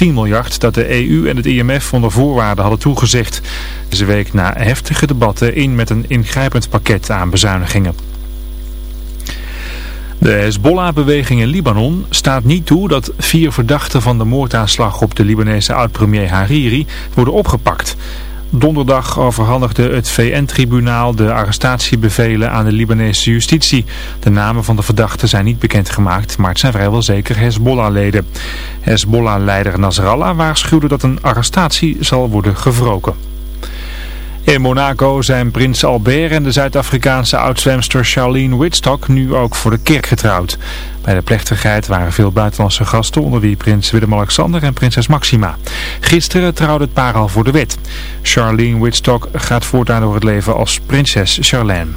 10 miljard dat de EU en het IMF onder voorwaarden hadden toegezegd. Deze week na heftige debatten in met een ingrijpend pakket aan bezuinigingen. De Hezbollah-beweging in Libanon staat niet toe dat vier verdachten van de moordaanslag op de Libanese oud-premier Hariri worden opgepakt. Donderdag overhandigde het VN-tribunaal de arrestatiebevelen aan de Libanese justitie. De namen van de verdachten zijn niet bekendgemaakt, maar het zijn vrijwel zeker Hezbollah-leden. Hezbollah-leider Nasrallah waarschuwde dat een arrestatie zal worden gewroken. In Monaco zijn prins Albert en de Zuid-Afrikaanse oudzwemster Charlene Whitstock nu ook voor de kerk getrouwd. Bij de plechtigheid waren veel buitenlandse gasten, onder wie prins Willem-Alexander en prinses Maxima. Gisteren trouwde het paar al voor de wet. Charlene Whitstock gaat voortaan door het leven als prinses Charlene.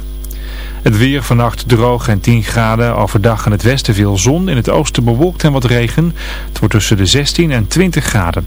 Het weer vannacht droog en 10 graden. Overdag in het westen veel zon. In het oosten bewolkt en wat regen. Het wordt tussen de 16 en 20 graden.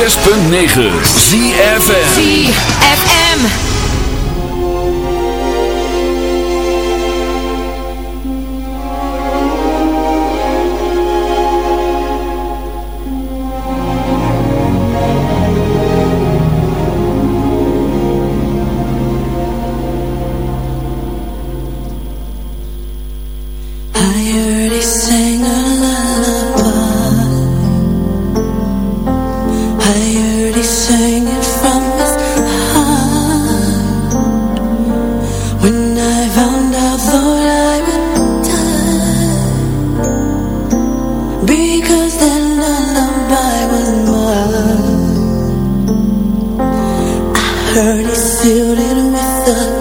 106.9 ZFM the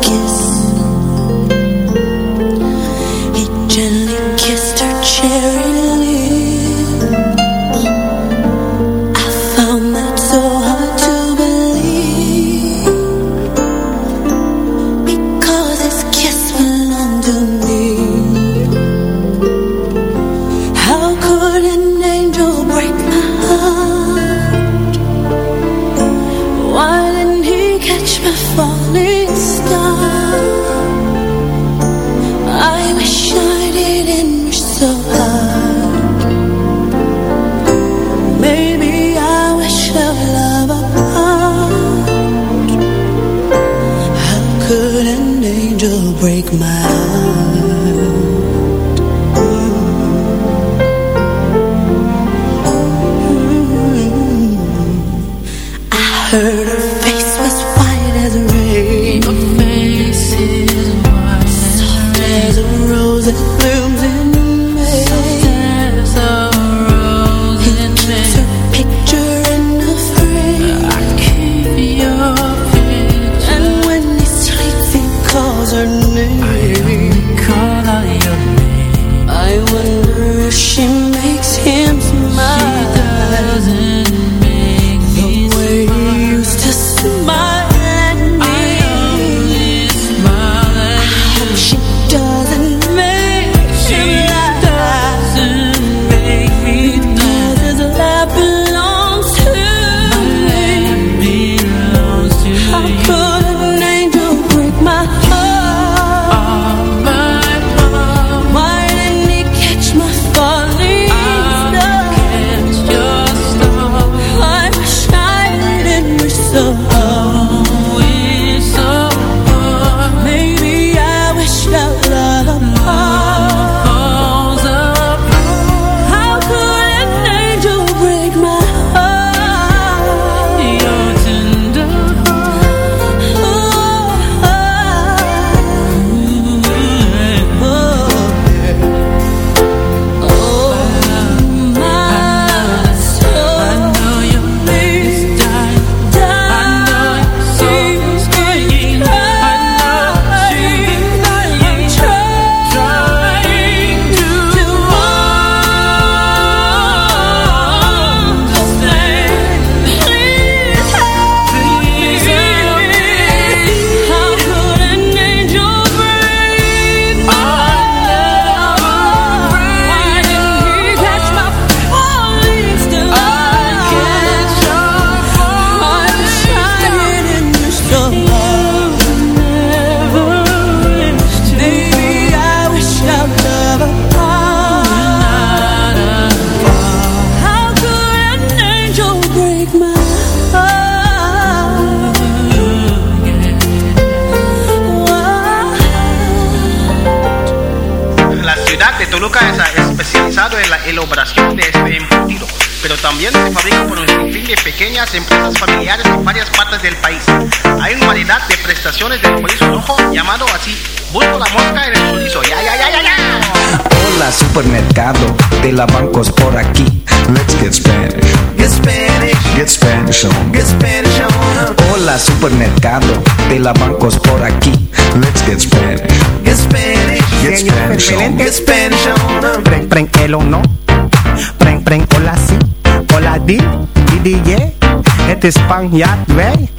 la bancos por aquí. Let's get Spanish. Get Spanish, Get Spanish on. get Spanish on. Hola supermercado de la bancos por aquí. Let's get Spanish. Get Spanish, Get Spanish on. get Spanish on. Preng, preng, el o no. Preng, preng, hola si. Hola di, di, di, yeah. Het is Spanjaard, wij.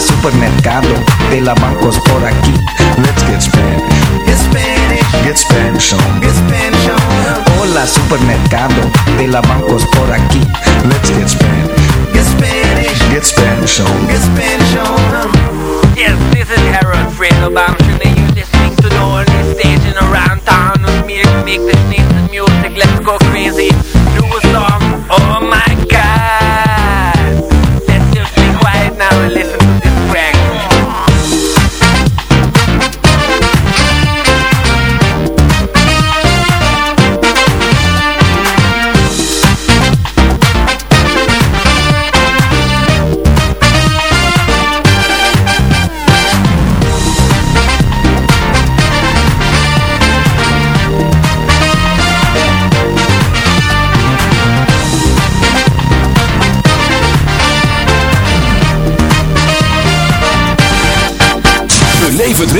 supermercado de la bancos por aquí. Let's get Spanish. Get Spanish, Get Spanish on. get Spanish on. Hola supermercado de la bancos por aquí. Let's get Spanish. Get Spanish, Get Spanish on. get Spanish on. Yes, this is Harold Fredo Bamshin and you're listening to the only station around town with me to make this nice music. Let's go crazy. Do a song.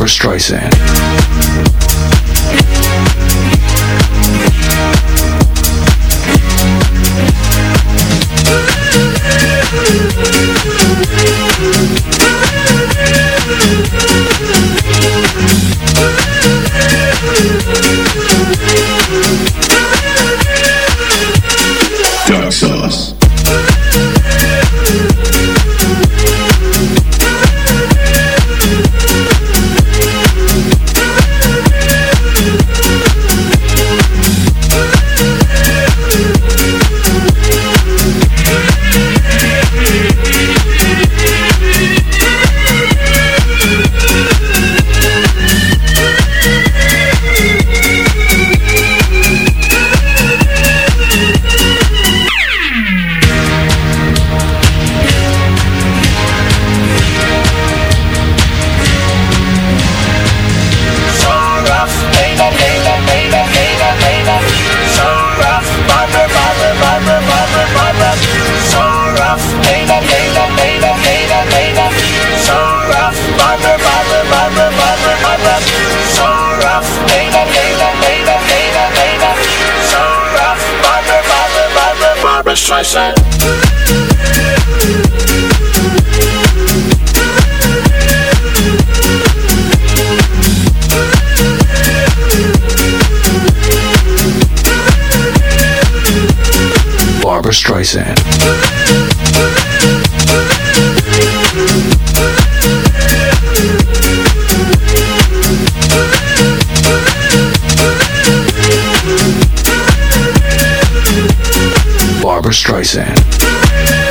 Barbara Streisand. Streisand.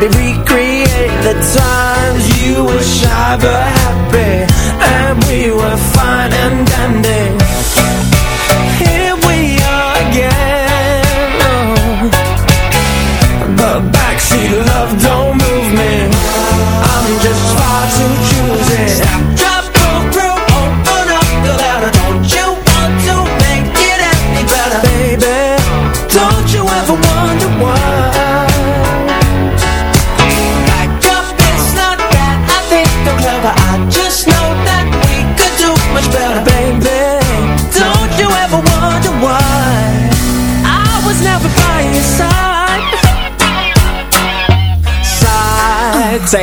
They recreate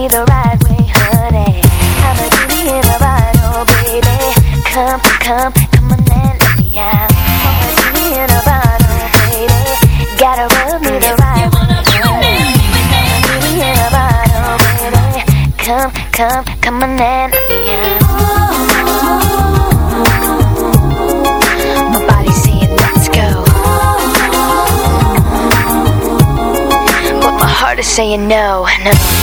me the right way, honey. I'm a genie in a bottle, oh, baby. Come, come, come on and let me out. I'm a genie in a bottle, oh, baby. Gotta rub me the right way. I'ma do me in a bottle, baby. Come, come, come on and let me out. saying no, no.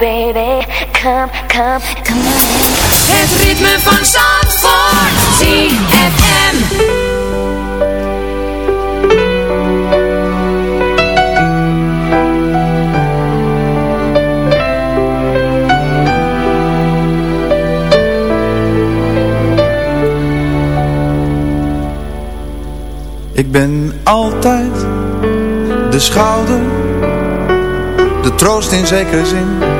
Baby. Come, come, come on. Het ritme van Zandvoort. ZFM. Ik ben altijd de schouder, de troost in zekere zin.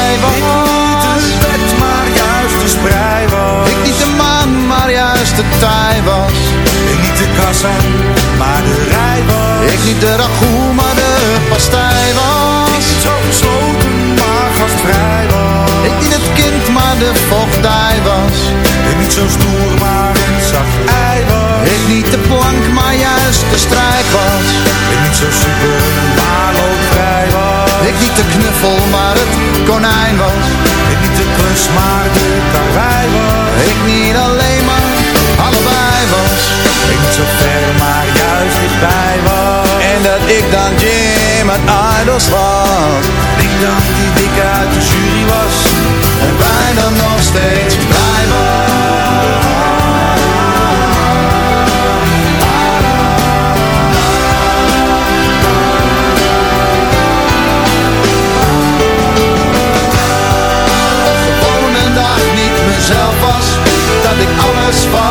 niet de ragout, maar de pastij was. Niet zo gesloten, maar gastvrij was. Ik niet het kind, maar de vochtdij was. Ik niet zo stoer, maar een zacht ei was. Ik niet de plank, maar juist de strijk was. Ik niet zo super, maar ook vrij was. Ik niet de knuffel, maar het konijn was. Ik niet de kus, maar de karwei was. Ik niet alleen, maar allebei was. Ik niet zo ver dat ik dan Jim uit Idols was. Ik dan die dikke uit de jury was. En wij dan nog steeds niet mezelf was Dat ik alles was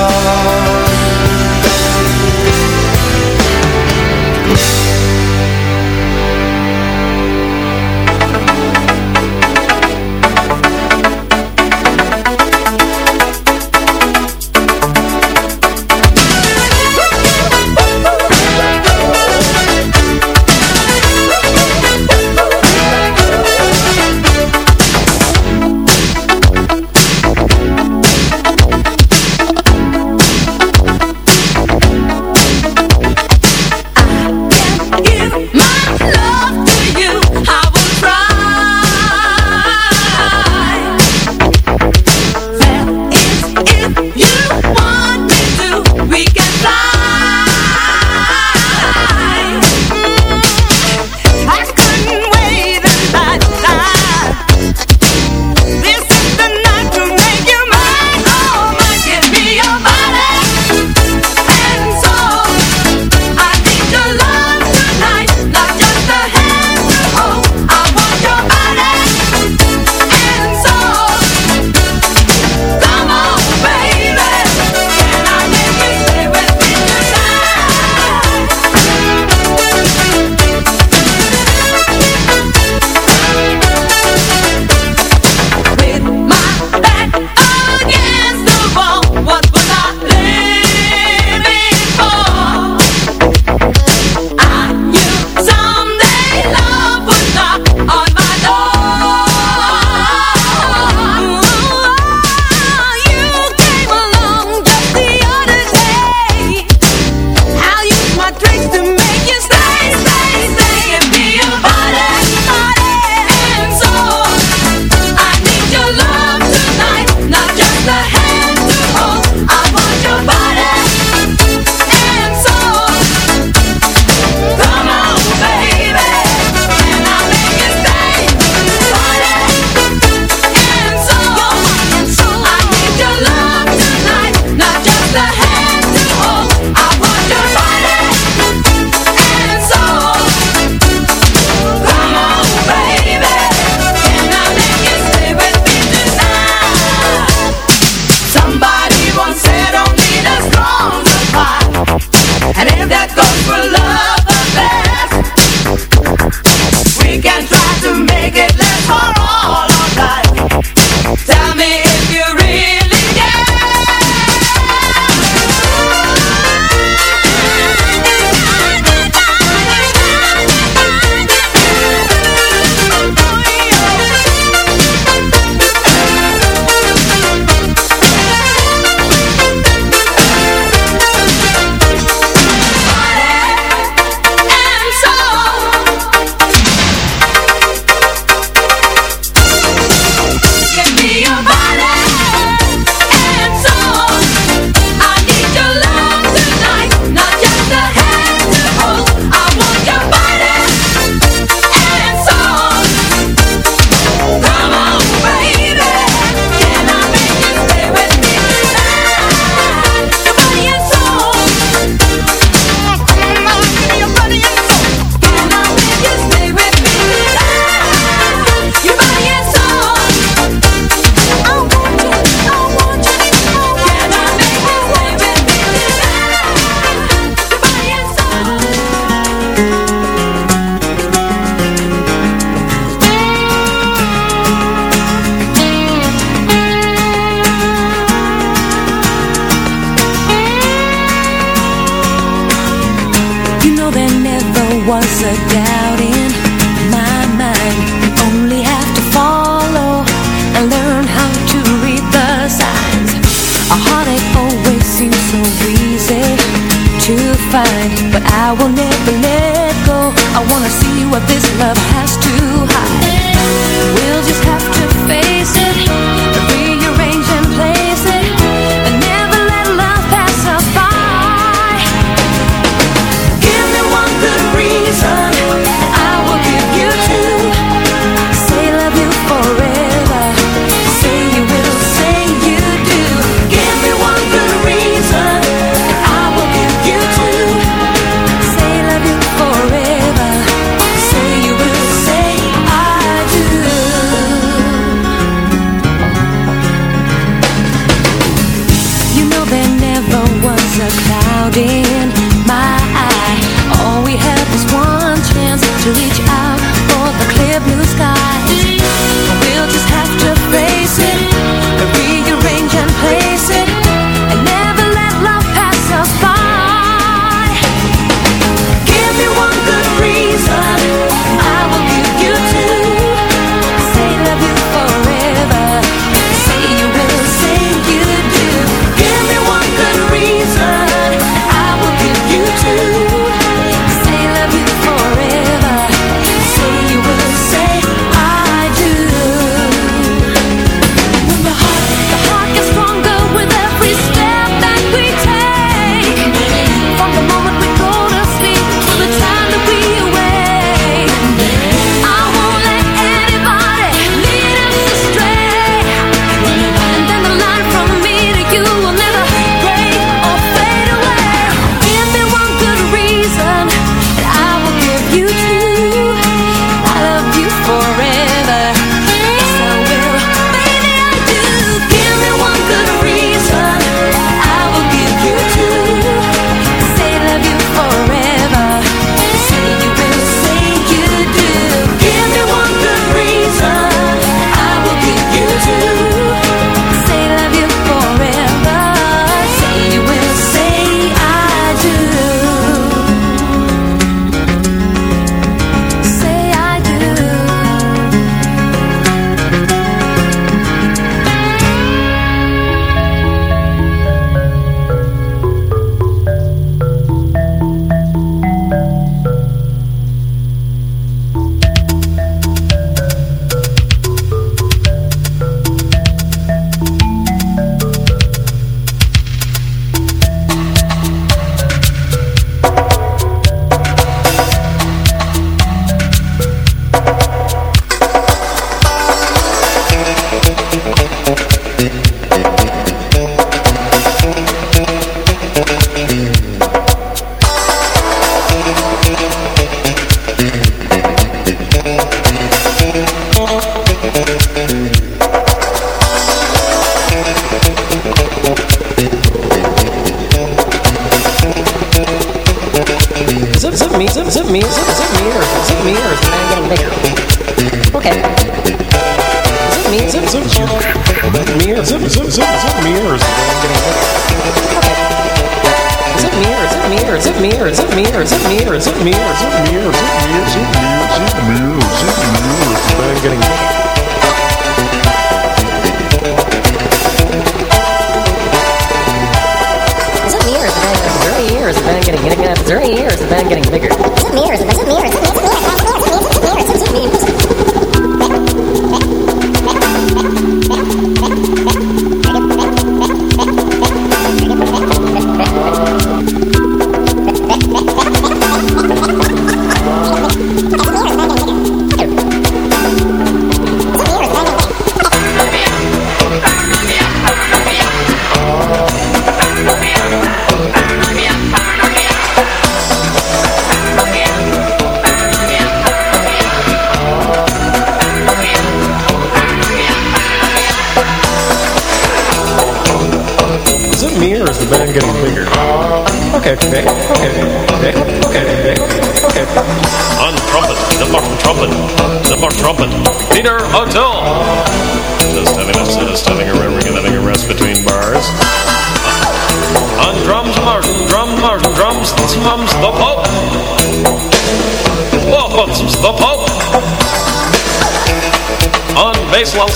love.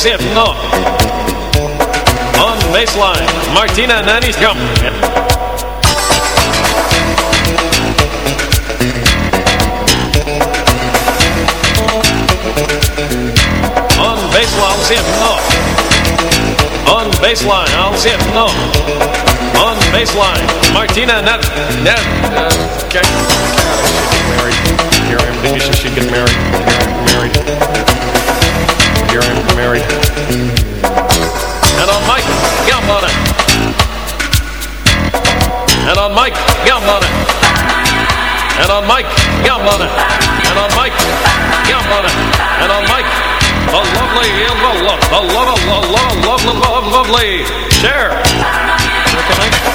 On baseline, Martina Nanishkamp. On baseline. On baseline, I'll see. On baseline, Martina Nan... Nan... Uh, okay. She should get married. Karen, I think she. Married. Am, married. And on Mike Gambona. And on Mike Gambona. And on Mike Gambona. And on Mike Gambona. And on Mike, the lovely, the love, the love, the love, love, love, love, lovely, Cher. Look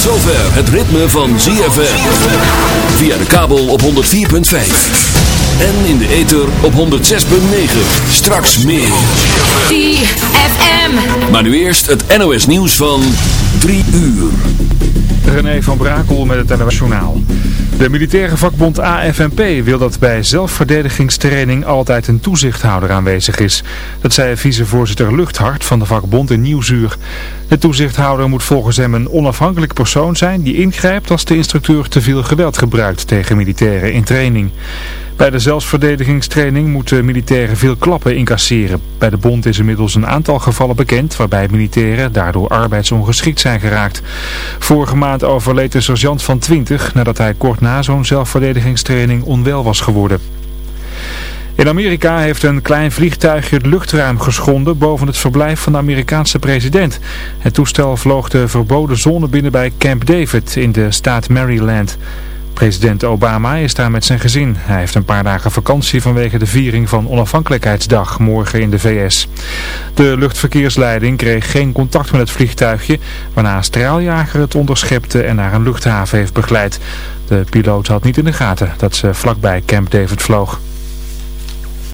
Tot zover het ritme van ZFM. Via de kabel op 104.5. En in de ether op 106.9. Straks meer. ZFM. Maar nu eerst het NOS nieuws van 3 uur. René van Brakel met het NOS Journaal. De militaire vakbond AFNP wil dat bij zelfverdedigingstraining altijd een toezichthouder aanwezig is. Dat zei vicevoorzitter Luchthart van de vakbond in Nieuwsuur. De toezichthouder moet volgens hem een onafhankelijk persoon zijn die ingrijpt als de instructeur te veel geweld gebruikt tegen militairen in training. Bij de zelfverdedigingstraining moeten militairen veel klappen incasseren. Bij de bond is inmiddels een aantal gevallen bekend waarbij militairen daardoor arbeidsongeschikt zijn geraakt. Vorige maand overleed de sergeant van 20 nadat hij kort na zo'n zelfverdedigingstraining onwel was geworden. In Amerika heeft een klein vliegtuigje het luchtruim geschonden boven het verblijf van de Amerikaanse president. Het toestel vloog de verboden zone binnen bij Camp David in de staat Maryland. President Obama is daar met zijn gezin. Hij heeft een paar dagen vakantie vanwege de viering van onafhankelijkheidsdag morgen in de VS. De luchtverkeersleiding kreeg geen contact met het vliegtuigje, waarna een straaljager het onderschepte en naar een luchthaven heeft begeleid. De piloot had niet in de gaten dat ze vlakbij Camp David vloog.